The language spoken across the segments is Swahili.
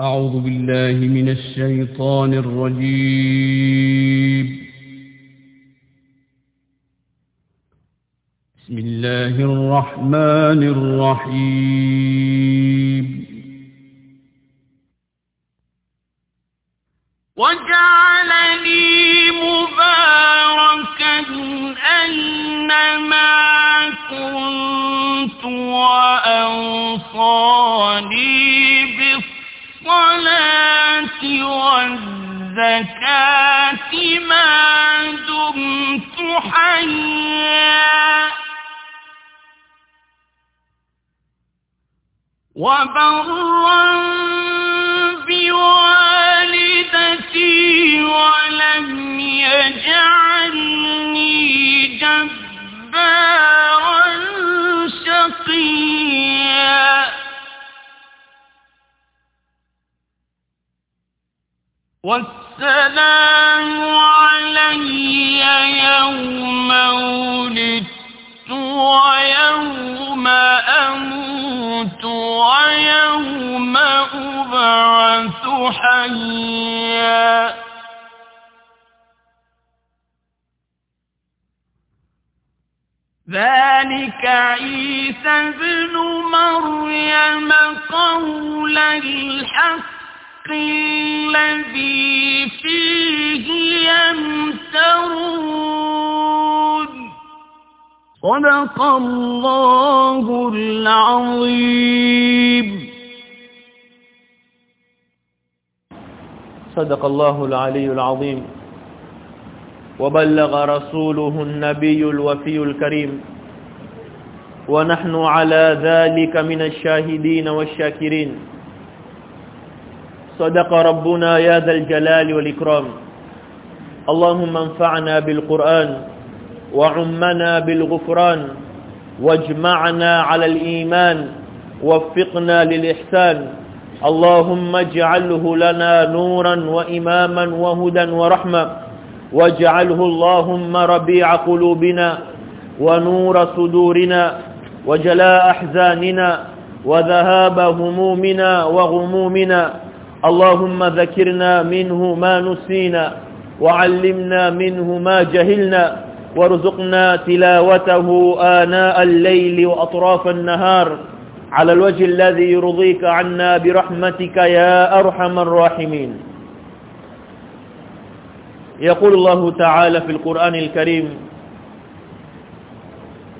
أعوذ بالله من الشيطان الرجيم. بسم الله الرحمن الرحيم. وجعلني مباركا أينما كنت وأوصاني والزكاة ما دمت حيا. وبرا بوالدتي ولم يجعلني والسلام علي يوم ولدت ويوم أموت ويوم أبعث حيا. ذلك عيسى بن مريم قول الحق. الذي فيه صدق الله العظيم. صدق الله العلي العظيم. وبلغ رسوله النبي الوفي الكريم. ونحن على ذلك من الشاهدين والشاكرين. صدق ربنا يا ذا الجلال والإكرام. اللهم انفعنا بالقرآن وعمنا بالغفران واجمعنا على الإيمان وفقنا للإحسان. اللهم اجعله لنا نورا وإماما وهدى ورحمة. واجعله اللهم ربيع قلوبنا ونور صدورنا وجلاء أحزاننا وذهاب همومنا وغمومنا. اللهم ذكرنا منه ما نسينا وعلمنا منه ما جهلنا وارزقنا تلاوته آناء الليل وأطراف النهار. على الوجه الذي يرضيك عنا برحمتك يا أرحم الراحمين. يقول الله تعالى في القرآن الكريم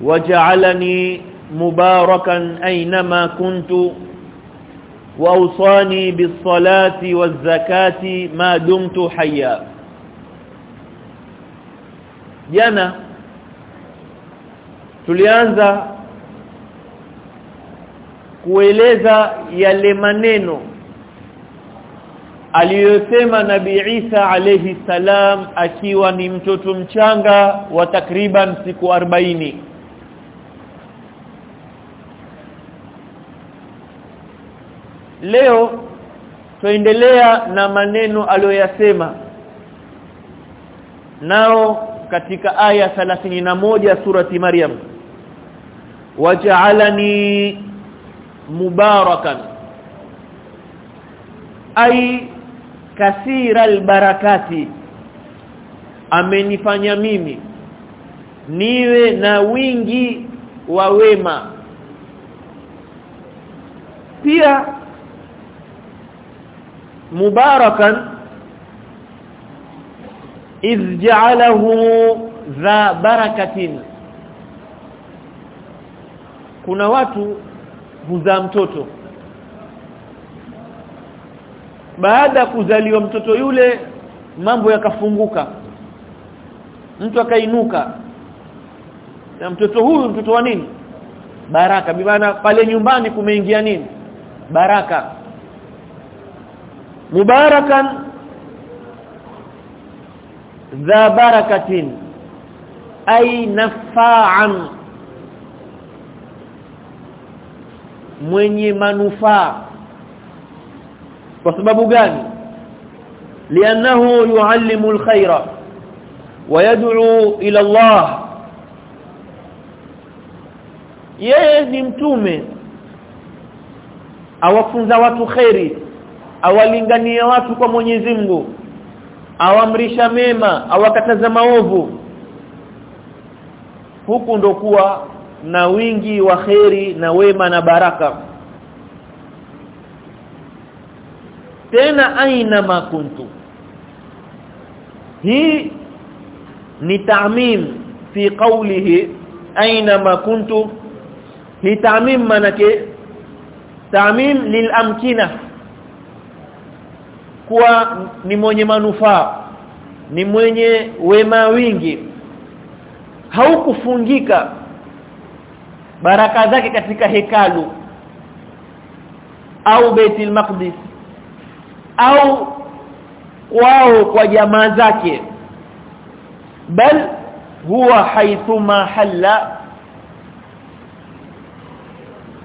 وجعلني مباركا أينما كنت وأوصاني بالصلاة والزكاة ما دمت حيا jana tulianza kueleza yale maneno aliyosema nabii Isa alayhi salam akiwa ni mtoto mchanga wa takriban siku 40 leo tuendelea na maneno aliyoyasema. Nao katika aya 31 surati Maryam waja'alani mubarakan ai kasira albarakati amenifanya mimi niwe na wingi wa wema. Pia mubarakan idh ja'alahu dha barakatin. Kuna watu huzaa mtoto. Baada ya kuzaliwa mtoto yule mambo yakafunguka. Mtu akainuka. Na mtoto huyu mtoto wa nini? Baraka. Bimaana pale nyumbani kumeingia nini? Baraka mubarakan dha barakatin ay nafa'an mwenye manufaa kwa sababu gani lianahu yuallimu alkhaira ويدعو ila Allah yeye ni mtume awafunza watu khairi awalingania watu kwa Mwenyezi Mungu. Awamrisha mema awakataza maovu. Huku ndo kuwa na wingi wa kheri na wema na baraka. Tena aina makuntu hii ni ta'mim fi qawlihi aina ma kuntu. Hii ta'mim manake ta'mim lilamkina kuwa ni mwenye manufaa ni mwenye wema wingi. Haukufungika baraka zake katika hekalu au Baitul Maqdis au wao kwa jamaa zake bal huwa haithuma halla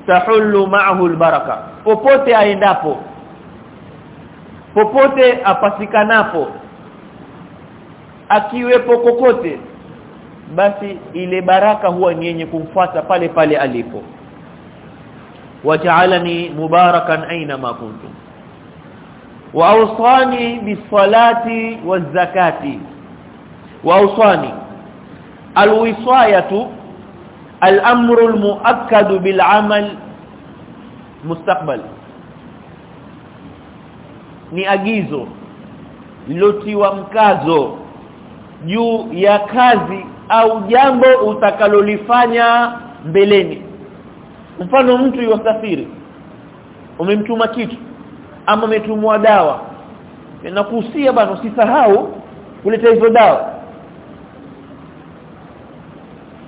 tahullu ma'ahu albaraka popote aendapo popote apatikanapo akiwepo kokote basi ile baraka huwa ni yenye kumfuata pale pale alipo. Waja'alani mubarakan aina ma kuntu wa awsani bisalati wazakati wa awsani. Alwisayatu al-amru al-muakkad bil-amal mustaqbal ni agizo lilotiwa mkazo juu ya kazi au jambo utakalolifanya mbeleni. Mfano mtu yosafiri umemtuma kitu ama umetumwa dawa nakuhusia bana usisahau kuleta hizo dawa.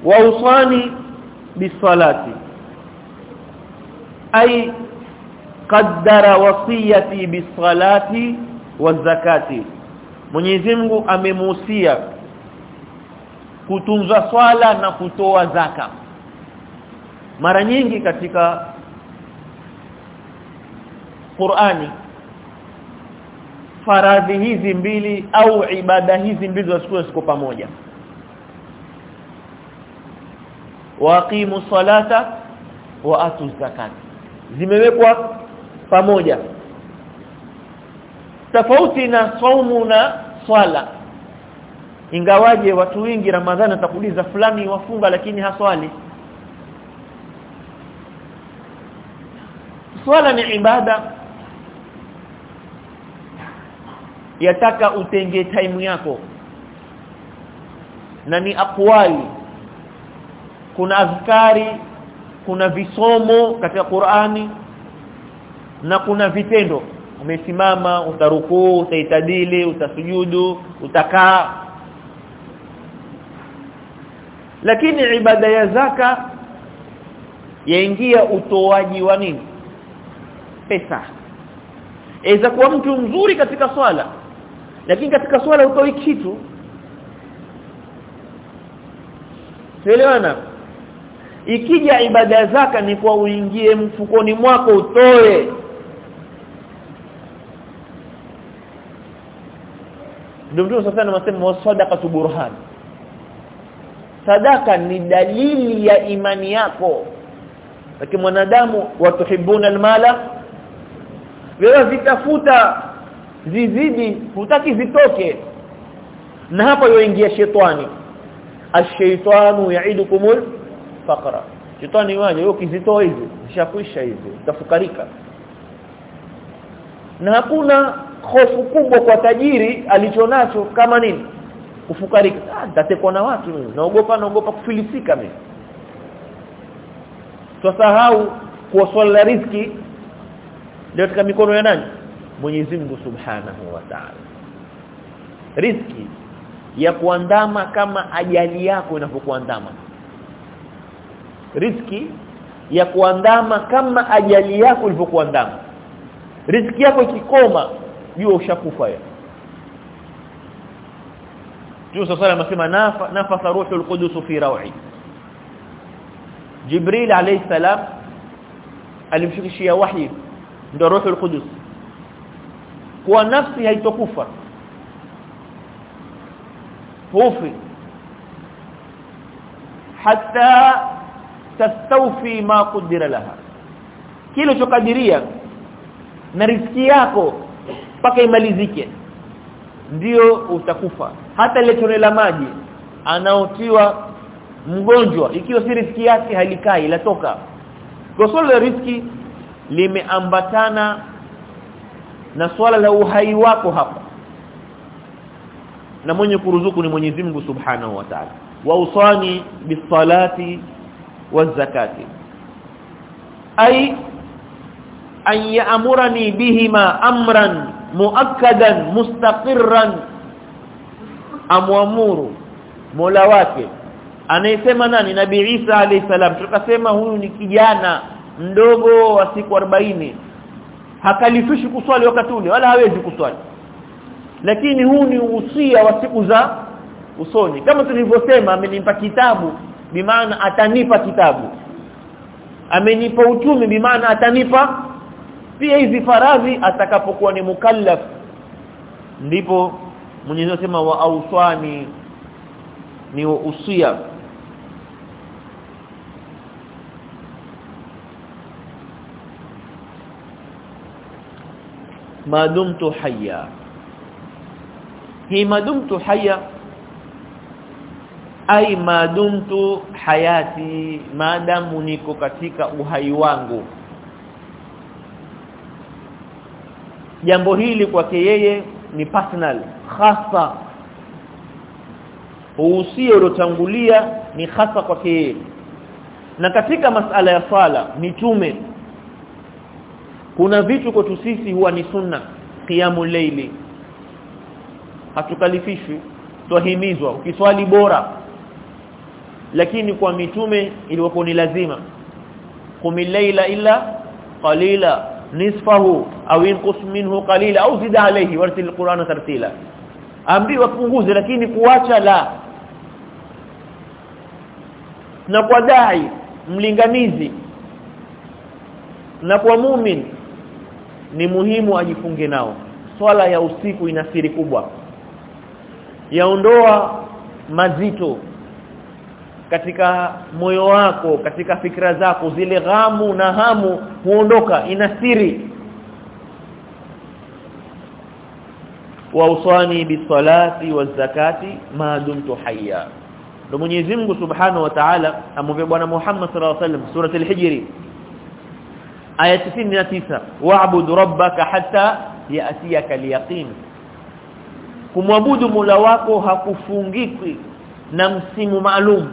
Wa usani bisalati ay qaddara wasiyati bisalati wazakati Mwenyezi Mungu amemuhusia kutunza swala na kutoa zaka. Mara nyingi katika Qur'ani faradhi hizi mbili au ibada hizi mbili zachukua siku pamoja. Waqimu salata wa atu zakat zimewekwa pamoja. Tofauti na saumu na swala. Ingawaje watu wengi ramadhani atakuuliza fulani wafunga lakini haswali. Swala ni ibada. Yataka utenge time yako. Na ni aqwali. Kuna azkari kuna visomo katika Qur'ani na kuna vitendo. Umesimama utarukuu utaitadili utasujudu utakaa. Lakini ibada ya zaka yaingia utoaji wa nini? Pesa. Eza kuwa mtu mzuri katika swala lakini katika swala utoi kitu. Sielewana Ikija ibada ya zaka ni kwa uingie mfukoni mwako utoe Ndio mtu sasa anasema sadaqa burhan. Sadaka ni dalili ya imani yako. Lakini mwanadamu watuhibuna almala. Wewe zitafuta zizidi hutaki zitoke. Na hapo yoingia shetani. Ash-shaytanu ya'idukumul faqra. Shetani waje wewe ukizitoa hizi zishakwisha hizi utafukarika na hakuna hofu kubwa kwa tajiri alichonacho kama nini? Kufukarika. Ah na watu mimi. Naogopa naogopa kufilisika mimi. Tusahau kuwa swala la riziki ndio katika mikono ya nani? Mwenyezi Mungu Subhanahu wa Ta'ala. Riziki ya kuandama kama ajali yako inapokuandama. Riziki ya kuandama kama ajali yako ilivyokuandama riziki yako ikikoma jua ushakufa ya Juu sasa anasema nafa nafasa ruhul qudus fi raw'i Jibril alayhi salam alimshukishia wahi ndio ruhul qudus kwa nafsi haitokufa hufi hatta tastawfi ma qudira laha kile chokadiria na riski yako mpaka imalizike ndio utakufa. Hata ile tone la maji anaotiwa mgonjwa ikiwa si riski yake halikai latoka kwa swala la riski limeambatana na swala la uhai wako hapa. Na mwenye kuruzuku ni Mwenyezi Mungu Subhanahu wa Ta'ala. Wa usani bisalati wazakati ay an ya'murani bihima amran muakkadan mustaqirran amwamuru Mola wake. Anayesema nani? Nabii Isa alayhi salam. Tukasema huyu ni kijana mdogo wa siku 40 hakalifishi kuswali wakati ule wala hawezi kuswali. Lakini huu ni uhusia wa siku za usoni. Kama tulivyosema amenipa kitabu bimaana atanipa kitabu. Amenipa utume bimaana atanipa pia hizi faradhi atakapokuwa ni mukallaf ndipo Mwenyezi Mungu sema wa auswani ni usia. Madumtu hayya. Hii madumtu hayya ai madumtu hayati maadamu niko katika uhai wangu jambo hili kwake yeye ni personal hasa uhusia uliotangulia ni hasa kwake yeye. Na katika masala ya sala mitume kuna vitu kwetu sisi huwa ni sunna qiyamul layli. Hatukalifishwi twahimizwa ukiswali bora. Lakini kwa mitume ilikuwa ni lazima. Qumil layla illa qalila nisfahu au inqus minhu qalila au zid alayhi wartil qur'ana tartila. Ambiwa punguze lakini kuacha la. Na kwa dai mlinganizi na kwa mumin ni muhimu ajifunge nao. Swala ya usiku ina siri kubwa. Yaondoa mazito katika moyo wako katika fikra zako. Zile ghamu na hamu huondoka ina siri wa bisalati wazakati ma dumtu hayya. Ndo Mwenyezi Mungu Subhanahu wa Ta'ala amwambia bwana Muhammad sallallahu alaihi wasallam surah al-hijr aya 99 wa'bud rabbaka hatta ya'tiyaka al-yaqin. Kumwabudu Mola wako hakufungiki na msimu maalum.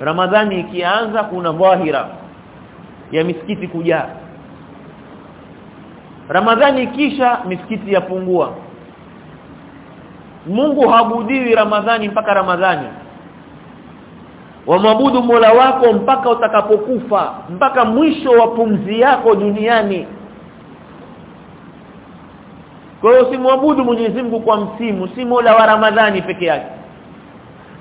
Ramadhani ikianza kuna dhahira ya misikiti kujaa Ramadhani kisha misikiti yapungua. Mungu habudiwi Ramadhani mpaka Ramadhani. Wamwabudu Mola wako mpaka utakapokufa mpaka mwisho wa pumzi yako duniani. Kwa hiyo simwabudu Mwenyezi Mungu kwa msimu si Mola wa Ramadhani peke yake.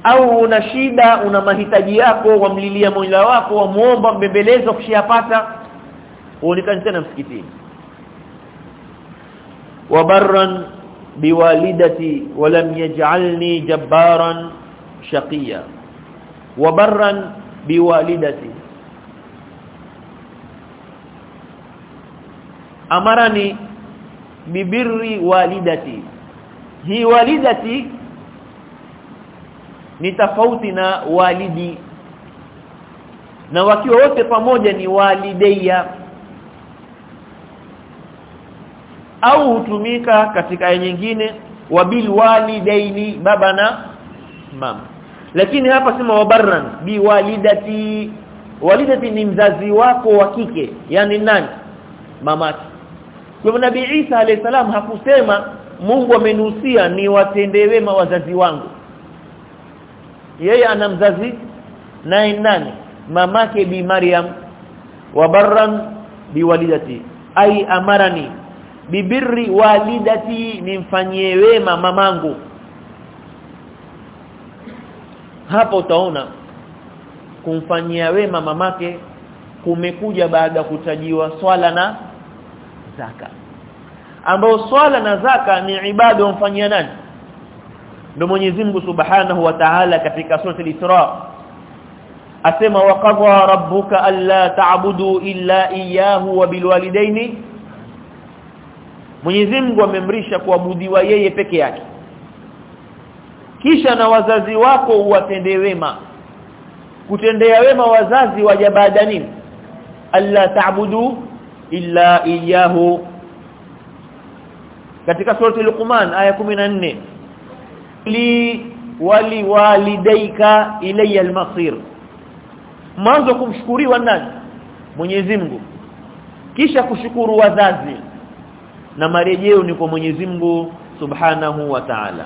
Au una shida una mahitaji yako wamlilia Mola wako wamuomba mbembelezo ukishapata uonekane tena msikitini wabarran بوالدتي ولم يجعلني جبارا شقيا wabarran بوالدتي amarani ببر walidati. هي walidati ni tofauti na walidi. Na wakiwa wote pamoja ni walideya au hutumika katika aya nyingine wabil walidaini baba na mama. Lakini hapa sema wabarran bi walidati walidati ni mzazi wako wa kike yani nani? Mamake. Kwa nabii Isa alayhi salam hakusema Mungu amenusia ni watende wema wazazi wangu. Yeye ana mzazi naye nani? Mamake bi Maryam wabarran bi walidati ai amarani bibirri walidati nimfanyie wema mamangu. Hapo utaona kumfanyia wema mamake kumekuja baada kutajiwa swala na zaka. Ambao swala na zaka ni ibada umfanyia nani? Ndio Mwenyezi Mungu Subhanahu wa Ta'ala katika sura al-Isra. Asema waqadha rabbuka alla ta'budu illa iyyahu wa bilwalidaini Mwenyezi Mungu amemrisha kuabudiwa yeye peke yake. Kisha na wazazi wako uwatende wema. Kutendea wema wazazi waja baada nini? Alla ta'budu illa iyyahu. Katika surati Luqman aya 14 li wali walidaika ilayya al-masir. Mwanzo kumshukuriwa nani? Mwenyezi Mungu. Kisha kushukuru wazazi na marejeo ni kwa Mwenyezi Mungu Subhanahu wa Ta'ala.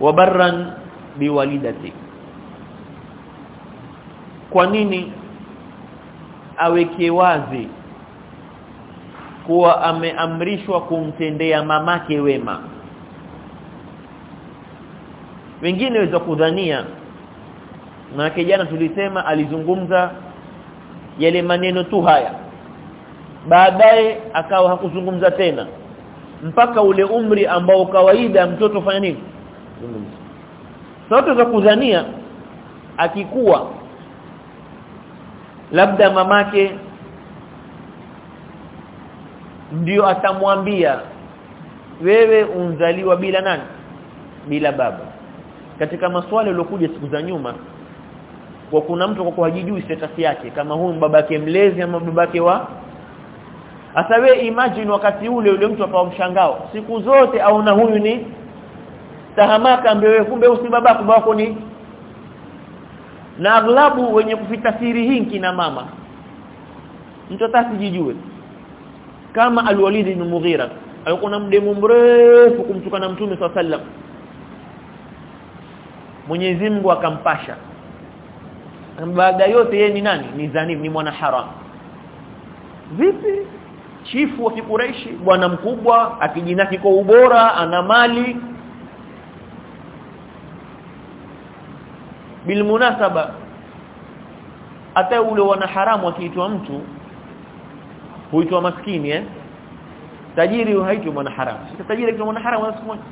Wabarran biwalidati kwa nini aweke wazi kuwa ameamrishwa kumtendea mamake wema? Wengine waweza kudhania na jana tulisema alizungumza yale maneno tu haya baadaye akawa hakuzungumza tena. Mpaka ule umri ambao kawaida mtoto fanya nini? Sote za kuzania akikuwa labda mamake ndio atamwambia wewe unzaliwa bila nani? Bila baba. Katika maswali yaliokuja siku za nyuma kwa kuna mtu kwa hajijui status yake kama huyu babake mlezi ama babake wa Asa we imagine wakati ule ule mtu apao mshangao. Siku zote aona huyu ni tahamaka ambaye kumbe usi babako wako ni na aglabu wenye kufitafsiri hii na mama. Mtu atasijijue kama alwalid ibn Mughira alikuwa na mdemu mrefu kumtukana mtume swalla sallam Mwenyezi Mungu akampasha. Baada yote yeye ni nani? Ni zanim ni mwana haram vipi chifu wa kikureishi bwana mkubwa akijinaki kwa ubora ana mali. Bilmunasaba hata ule wana haramu akiitwa mtu huitwa maskini eh? Tajiri haitwi mwana haramu. Sasa tajiri kwa mwana haramu siku moja.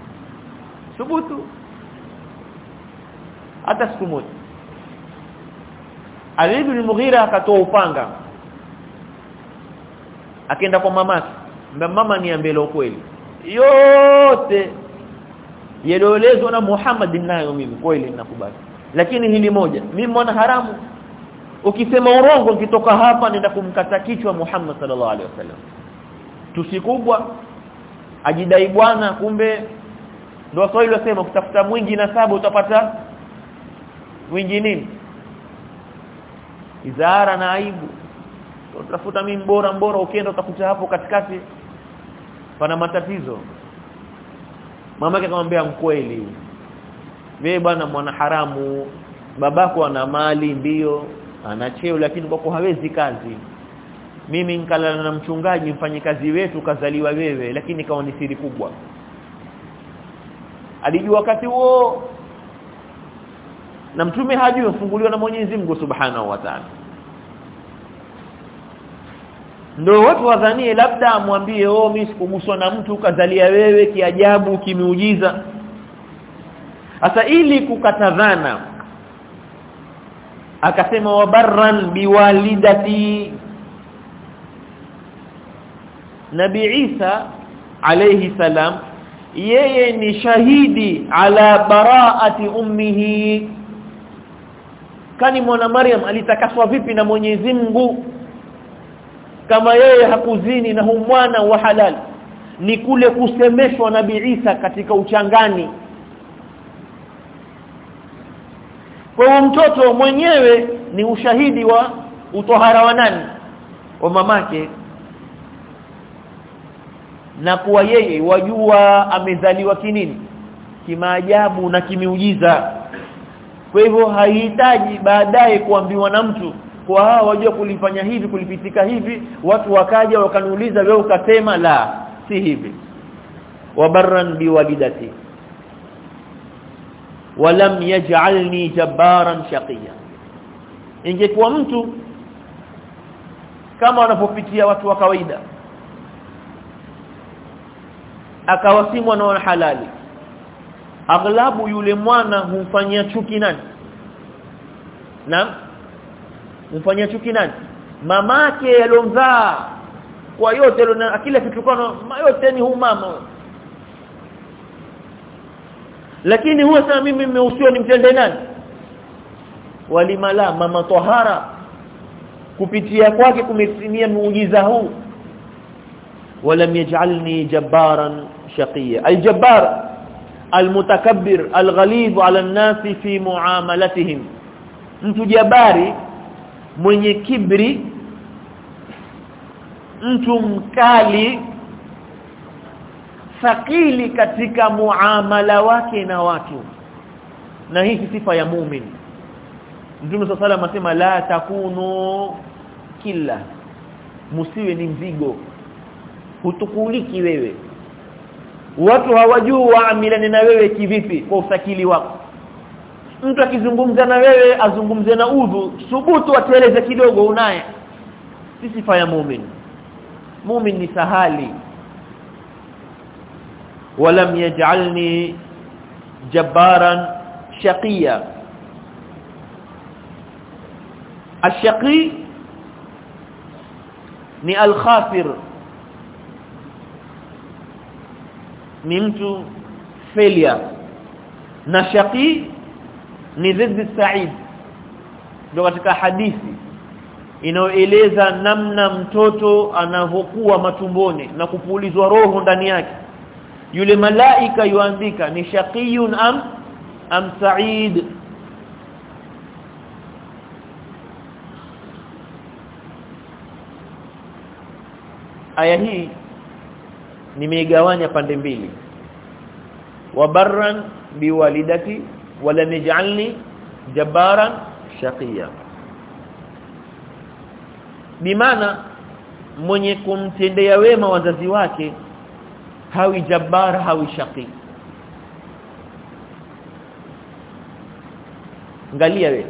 Thubutu hata siku moja. Alidu ibn Mughira akatoa upanga akaenda kwa mamake mama niambie kweli. Yote yaliyoelezwa na Muhammad nayo mimi kweli ninakubali. Lakini hili moja mimi mwana haramu. Ukisema urongo ukitoka hapa nenda kumkata kichwa Muhammad sallallahu alaihi wasallam. Tusikubwa ajidai bwana kumbe ndio Waswahili wasema kutafuta mwingi na saba utapata mwingi nini? Izara na aibu utafuta mimi bora mbora ukienda utakuta hapo katikati pana matatizo. Mama yake akamwambia mkweli wewe bwana mwana haramu babako ana mali ndio ana cheo lakini kwako hawezi kazi. Mimi nikalala na mchungaji mfanye kazi wetu kazaliwa wewe lakini kawa ni siri kubwa. Alijua wakati huo na mtume hajui ufunguliwa na Mwenyezi Mungu Subhanahu wa Ta'ala ndio watu wadhanie labda amwambie oh mimi sikuguswa na mtu kazalia wewe kiajabu kimeujiza hasa ili kukatadhana akasema wabarran biwalidati Nabi Isa alayhi salam yeye ni shahidi ala baraati ummihi. Kani mwana Maryam alitakaswa vipi na Mwenyezi Mungu kama yeye hakuzini na humwana wa halal ni kule kusemeshwa nabii Isa katika uchangani. Kwa mtoto mwenyewe ni ushahidi wa utohara wa nani? Wa mamake. Na kuwa yeye wajua amezaliwa kinini? Kimaajabu na kimiujiza. Kwa hivyo haihitaji baadaye kuambiwa na mtu kwa hawa wajua kulifanya hivi kulipitika hivi. Watu wakaja wakaniuliza wewe ukasema la si hivi. Wabarran biwalidati walam yaj'alni jabbaran shaqiya. Ingekuwa mtu kama wanapopitia watu wa kawaida akawasimwa na halali aghlabu yule mwana humfanyia chuki nani? Na umfanyia chuki nani mamake alomzaa kwa yote kila kitukano yote ni humama lakini huwa sasa mimi nimehusiwa nimtende nani walimala mama tahara kupitia kwake kumetimia muujiza huu ولم يجعلني جبارا شقيا الجبار المتكبر الغليظ على الناس في معاملتهم mtu jabari mwenye kibri mtu mkali thakili katika muamala wake na watu na hii sifa ya muumini Mtume صلى الله عليه la takunu kila musiwe ni mzigo hutukuliki wewe watu hawajui waamilane na wewe kivipi kwa usakili wako mtu akizungumza na wewe azungumze na udhu. Subutu atueleze kidogo unaye. Si sifa ya muumini muumini ni sahali. Walam yaj'alni jabbaran shaqiya. Ashqi ni alkhasir ni mtu failure. Na shaqi ni ziddi sa'id. Ndio katika hadithi inayoeleza namna mtoto anavyokuwa matumboni na kupulizwa roho ndani yake. Yule malaika yuandika ni shaqiyun am am sa'id? Aya hii nimeigawanya pande mbili. Wabarran biwalidati wala nij'alni jabaran shaqiya bimaana mwenye kumtendea wema wazazi wake hawi jabbar hawi shaqi. Angalia wewe.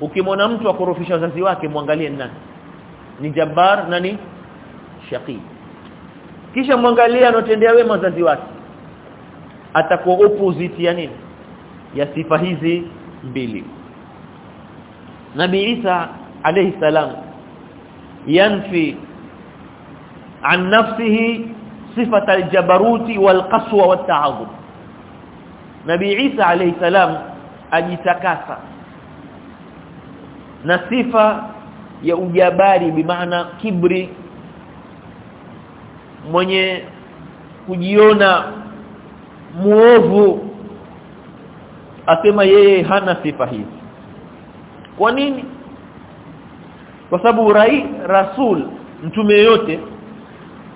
Ukimwona mtu akorofisha wazazi wake muangalie nani? Ni jabar nani shaqi. Kisha mwangalie anotendea wema wazazi wake. Atakuwa opposite ya nini ya sifa hizi mbili. Nabii Isa alayhi salam yanfi an nafsihi sifata aljabaruti walqaswa watta'adhub Nabii Isa alayhi salam ajitakasa na sifa ya ujabari bimaana kibri mwenye kujiona muovu asema yeye hana sifa hizi. Kwa nini? Kwa sababu rai rasul mtume yote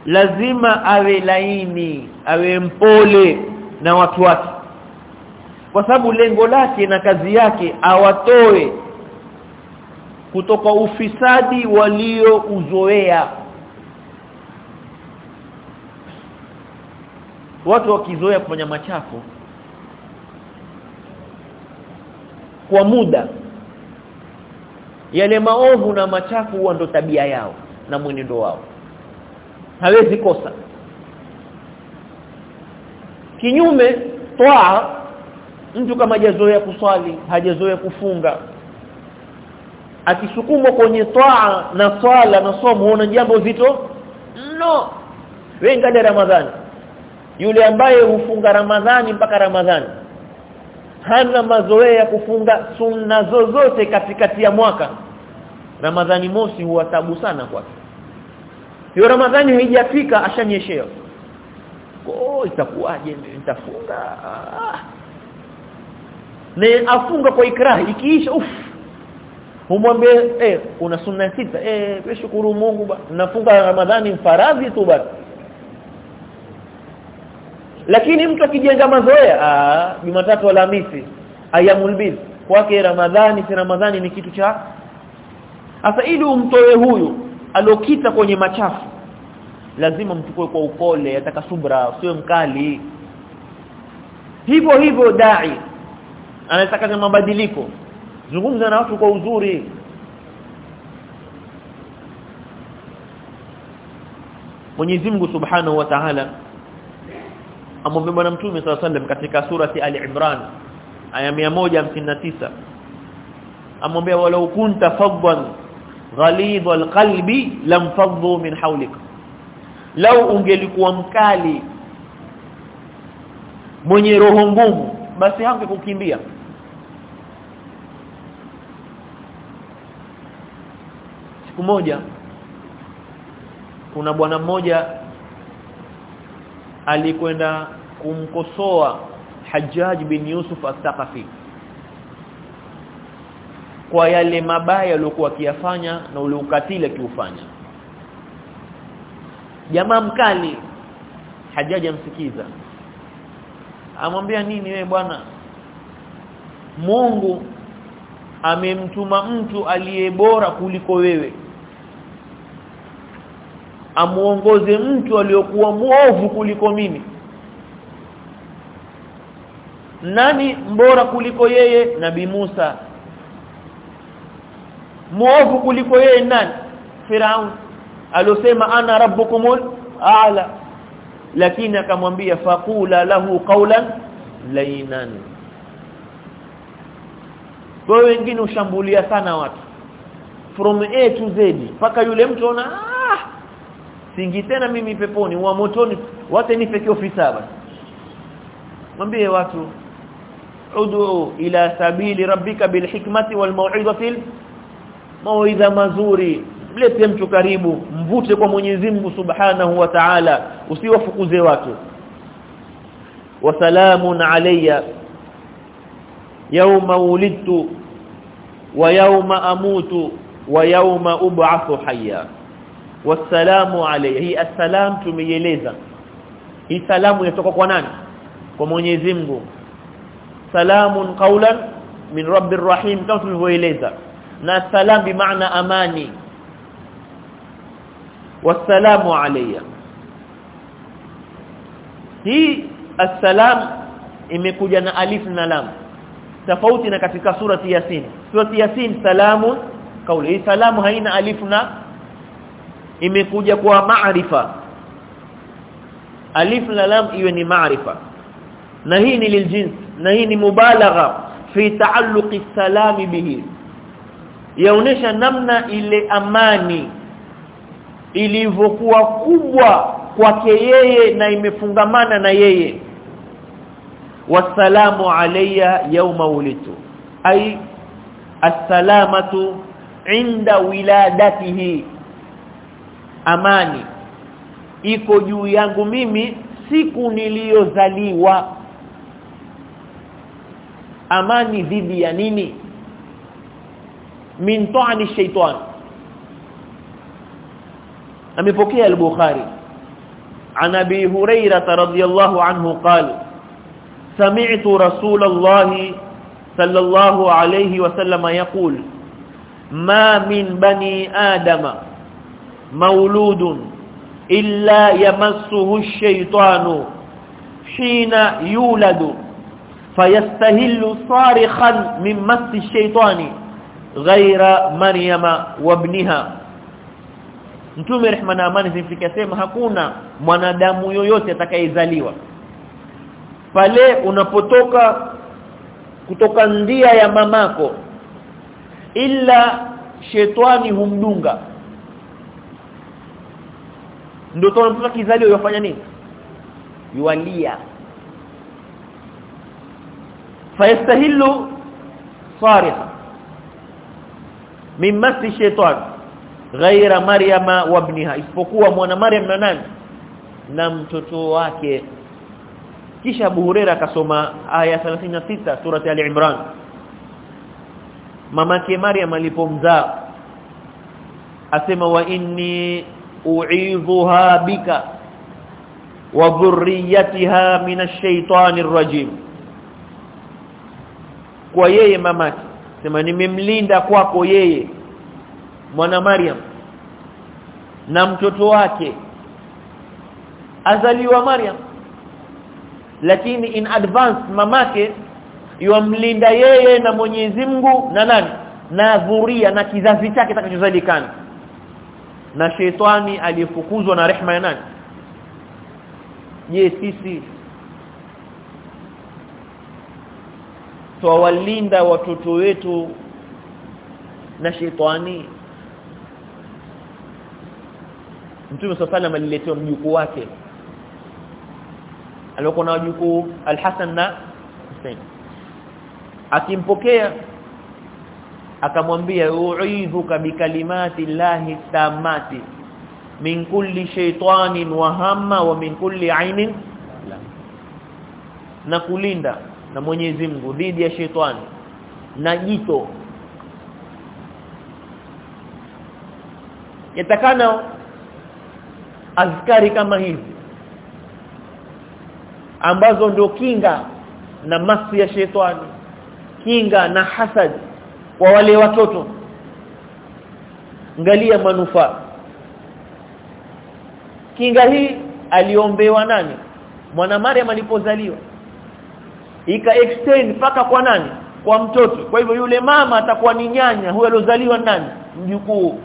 lazima awe laini awe mpole na watu wake. Kwa sababu lengo lake na kazi yake awatoe kutoka ufisadi waliouzoea. Watu wakizoea kufanya machafu kwa muda. Yale maovu na machafu huwa ndo tabia yao na mwenendo wao. Hawezi kosa. Kinyume toa mtu kama hajazoea kuswali hajazoea kufunga akisukumwa kwenye toa na swala na somo huona jambo zito no wenga ramadhani. Yule ambaye hufunga ramadhani mpaka ramadhani hana mazoea ya kufunga sunna zozote katikati ya mwaka. Ramadhani mosi huwa tabu sana kwake. Hiyo ramadhani haijafika ashanyeshea oh itakuwaje? Nitafunga. Ne afunga kwa ikrahi ikiisha uff. Humwambie eh una sunna sita. Eh shukuru Mungu nafunga ramadhani faradhi tu basi lakini mtu akijenga mazoea ah Jumatatu Alhamisi ayamul bid kwake Ramadhani si Ramadhani ni kitu cha sasa ili umtoe huyu alokita kwenye machafu lazima mchukue kwa upole ataka subra usiwe mkali. Hivyo hivyo dai anataka mabadiliko. Zungumza na watu kwa uzuri. Mwenyezi Mungu Subhanahu wa Ta'ala amwambia bwana mtume SAW katika surati Ali Imran aya 159 amwambia walau kunta faddan ghalid alqalbi lam faddu min hawlik. Lau ungelikuwa mkali mwenye roho ngumu basi hangekukimbia. Siku moja kuna bwana mmoja alikwenda kumkosoa Hajjaj bin Yusuf al-Thaqafi kwa yale mabaya aliyokuwa akiyafanya na ule ukatili akiufanya jamaa mkali Hajjaj amsikiza. Amwambia nini wewe bwana? Mungu amemtuma mtu aliye bora kuliko wewe amuongoze mtu aliyokuwa muovu kuliko mimi. Nani mbora kuliko yeye? Nabii Musa. Muovu kuliko yeye nani? Firaun alosema ana rabbukumul a'la lakini akamwambia faqula lahu qawlan lainan kwa wengine ushambulia sana watu. From A to Z paka yule mtu ona singi tena mimi peponi wa motoni wote nipe kiofi saba mwambie watu udu ila sabili rabbika bilhikmati walmau'izatil mauidha mazuri mlete mtu karibu mvute kwa Mwenyezi Mungu Subhanahu wa Ta'ala usiwafukuze watu. Wasalamun alayya yawma wulidtu wa yawma amutu wa yawma ub'athu hayya wasalamu alayhi. Hii assalam tumeieleza. Hii salamu inatoka kwa nani? Kwa Mwenyezi Mungu. Salamun qawlan min rabbir rahim kama tulivyoeleza. Na salam bi maana amani. Wasalamu alayya. Hii assalam imekuja na alif na lam. Tofauti na katika surati yasin. Surati yasin salamun kauli. Salamu haina alif na imekuja kwa maarifa. Alif na lam iwe ni maarifa. Na hii ni liljins na hii ni mubalagha fi taalluqi salami bihi. Yaonesha namna ile amani ilivyokuwa kubwa kwake yeye na imefungamana na yeye. Wasalamu alayya yawma wulitu. Ay assalamatu inda wiladatihi amani iko juu yangu mimi siku niliyozaliwa amani dhidi ya nini min ta'ani shaytan amepokea al-bukhari عن ابي هريره رضي الله عنه قال سمعت رسول الله صلى الله عليه وسلم يقول ما من بني ادم mauludun illa yamassuhu shaytanu hina yuladu fayastahillu sarikhan min massi shaytani ghaira maryama wabniha mtume rehma na amani zimfikia sema hakuna mwanadamu yoyote atakayezaliwa. Pale unapotoka kutoka ndia ya mamako illa shetani humdunga ndio toa mtoto kizalio yofanya nini? Yualia. Fayastahilu sariha min masi shaitan ghaira maryama wa ibniha isipokuwa mwana maryam na nani? Na mtoto wake. Kisha Abu Huraira akasoma aya 36 surati al-Imran mamake Maryam alipomzaa asema wa inni u'idhuha bika wa dhurriyyatiha minash shaitani kwa yeye mamake. Sema nimemlinda kwako yeye mwana Maryam na mtoto wake azaliwa Maryam lakini in advance mamake yuamlinda yeye na Mwenyezi Mungu na nani? Na dhuria na kizazi chake kitakachozalikana na sheitani aliyefukuzwa na rehma ya nani? Je sisi. Twawalinda watoto wetu na sheitani Mtume sallallahu aliletea mjukuu wake. Alikuwa na wajukuu Al-Hasan na Hussein. Akimpokea akamwambia uidhuka bikalimati llahi tamati min kulli shaytanin wa hamma wa min kulli ainin na kulinda na Mwenyezi Mungu dhidi ya shetani na jito. Yetakana azkari kama hizi ambazo ndio kinga na masi ya shetani kinga na hasad kwa wale watoto ngalia manufaa. Kinga hii aliombewa nani? Mwana Maryam alipozaliwa. Ika extend paka kwa nani? Kwa mtoto. Kwa hivyo yule mama atakuwa ni nyanya huyo aliozaliwa nani? Mjukuu.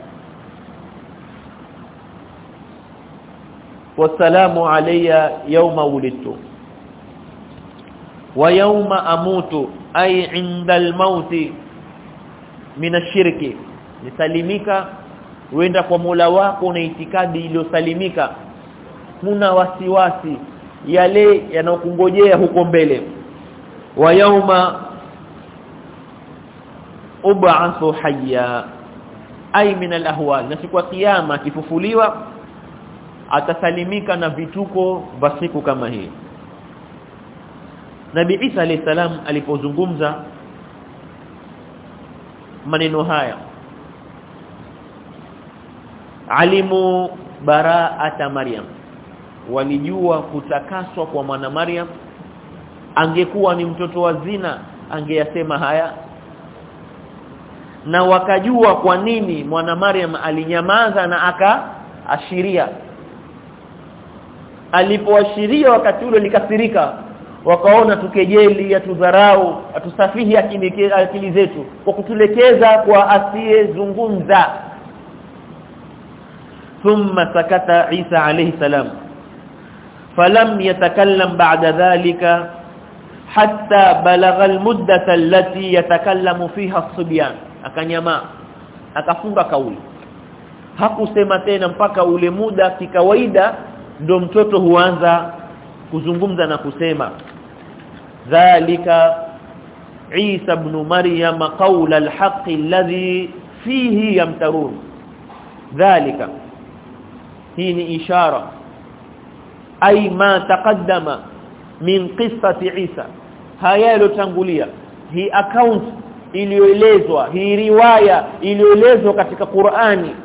Wasalamu alayya yawma wulidtu. Wa yawma amutu ay inda al-maut min ash-shirki nisalimika uenda kwa Mola wako na itikadi iliyosalimika. Kuna wasiwasi yale yanayokungojea huko mbele. Wa yauma ub'athu hayya ay min al-ahwal. Na siku ya kiyama akifufuliwa atasalimika na vituko vya siku kama hii. Nabii Isa alayhi salam alipozungumza maneno haya. Alimu baraata Maryam. Walijua kutakaswa kwa mwana Maryam. Angekuwa ni mtoto wa zina angeyasema haya. Na wakajua kwa nini mwana Maryam alinyamaza na akaashiria alipoashiria wakati ule likasirika wakaona tukejeli atudharau atusafihi akili, zetu kwa kutulekeza kwa asiyezungumza. Thumma sakata Isa alayhi salam. Falam yatakallam ba'da dhalika hatta balagha almuddata allati yatakallamu fiha as-subyan. Akanyama akafunga kauli. Hakusema tena mpaka ule muda kikawaida ndo mtoto huanza kuzungumza na kusema dhalika Isa ibn Maryam qawl al-haqq alladhi fihi yamtarun. Dhalika hii ni ishara. Ay ma taqaddama min qissati Isa. Haya yalotangulia hii account iliyoelezwa hii riwaya iliyoelezwa katika Qur'ani.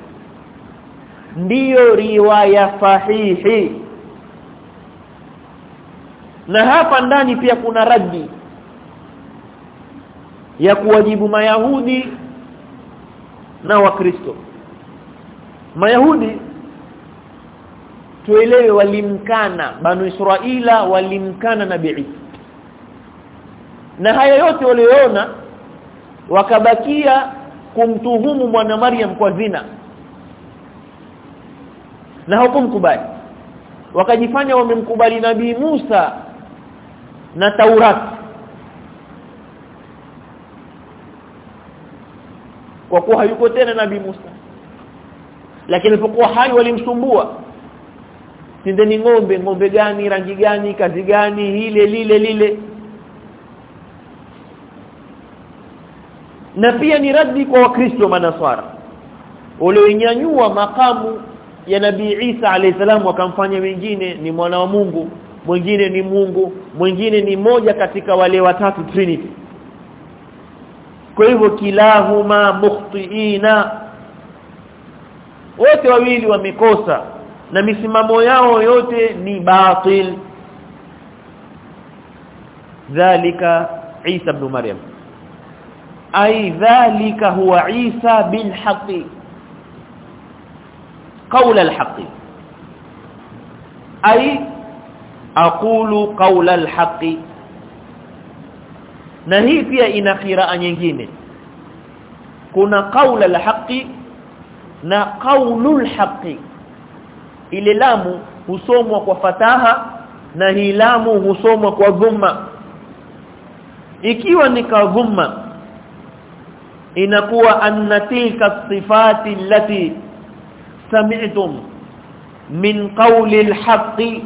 Ndiyo riwaya sahihi na hapa ndani pia kuna raddi ya kuwajibu mayahudi na wakristo. Mayahudi tuelewe walimkana. Banu israila walimkana nabii na haya yote waliona wakabakia kumtuhumu mwana Maryam kwa zina. Na hukumkubali. Wakajifanya wamemkubali nabii Musa na Taurat. Kwa kuwa hayuko tena nabii Musa. Lakini alipokuwa hai walimsumbua. Tindeni ng'ombe ng'ombe gani rangi gani kazi gani ile lile lile. Na pia ni raddi kwa wakristo manaswara. Walioinyanyua makamu ya nabii Isa alayhisalam wakamfanya wengine ni mwana wa Mungu mwingine ni Mungu mwingine ni moja katika wale watatu trinity. Kwa hivyo kilahuma mukhtiina. Wote wawili wamekosa na misimamo yao yote ni batil. Dhalika Isa ibn Maryam. Ai dhalika huwa Isa bil haqi. Qawl al haqi. Ai aqulu qawla alhaqi na hii pia ina qiraa nyingine. Kuna qawla alhaqi na qawlul haqi ile lamu husomwa kwa fataha na hii lamu husomwa kwa dhumma. Ikiwa ni kwa dhumma inakuwa anna tilka sifati allati sami'tum min qawli alhaqi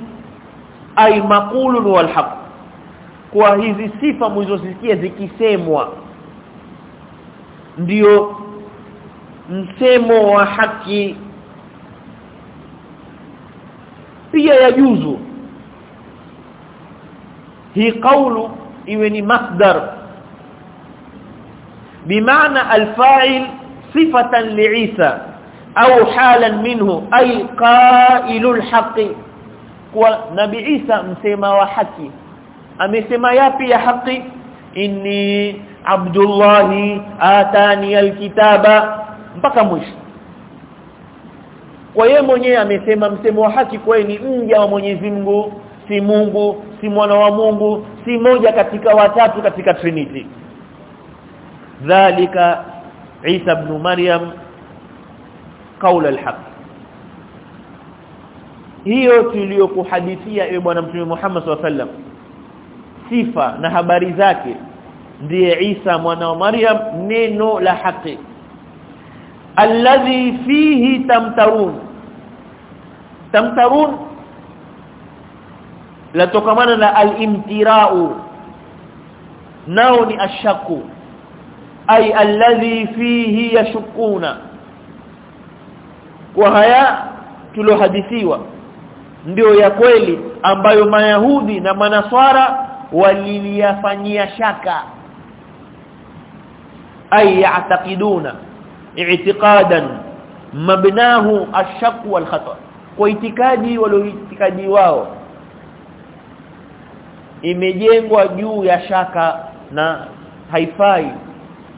ay maqulun wal walhaq kwa hizi sifa mlizosikia zikisemwa ndiyo msemo wa haki. Pia ya juzu hii kaulu iwe ni masdar. Bimaana alfa'il sifatan li'isa au halan minhu ay qailul haqi kwa nabi Isa msema wa haki. Amesema yapi ya haki? Inni abdullah atani alkitaba. Mpaka mwisho. Kwa yeye mwenyewe amesema msemo wa haki kwa ni mja wa Mwenyezi Mungu si Mungu si mwana wa Mungu si moja katika watatu katika Trinity. Dhalika Isa ibn Maryam qaul alhaq hiyo tuliyokuhadithia ewe bwana mtume Muhammad SAW sifa na habari zake ndiye Isa mwana wa Maryam neno la haki. Alladhi fihi tamtarun. Tamtarun latokamana na alimtirau. Nao ni ashaku. Ay alladhi fihi yashukuna wa haya tulohadithiwa ndio ya kweli ambayo mayahudi na manaswara waliliyafanyia shaka. Ay ya'taqiduna i'tiqadan mabnahu ash-shakk wal khata kwa itikadi walioitikadi wao imejengwa juu ya shaka na haifai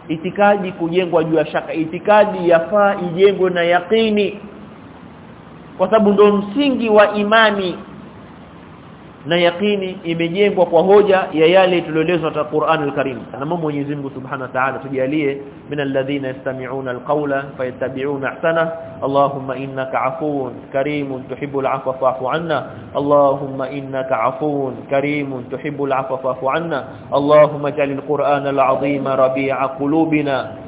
itikadi kujengwa juu ya shaka. Itikadi yafaa ijengwe na yaqini kwa sababu ndo msingi wa imani. Na yaqini imejengwa kwa hoja ya yale tulioelezwa katika Qur'an al-Karim. Na Mwenyezi Mungu Subhanahu wa Ta'ala tujalie min alladhina yastami'una al-qawla fayattabi'una ahsana. Allahumma innaka 'afuwun karimun tuhibbul 'afwa fa'fu 'anna. Allahumma innaka 'afuwun karimun tuhibbul 'afwa fa'fu 'anna. Allahumma ij'al al-Qur'ana al-'azima rabi'a qulubina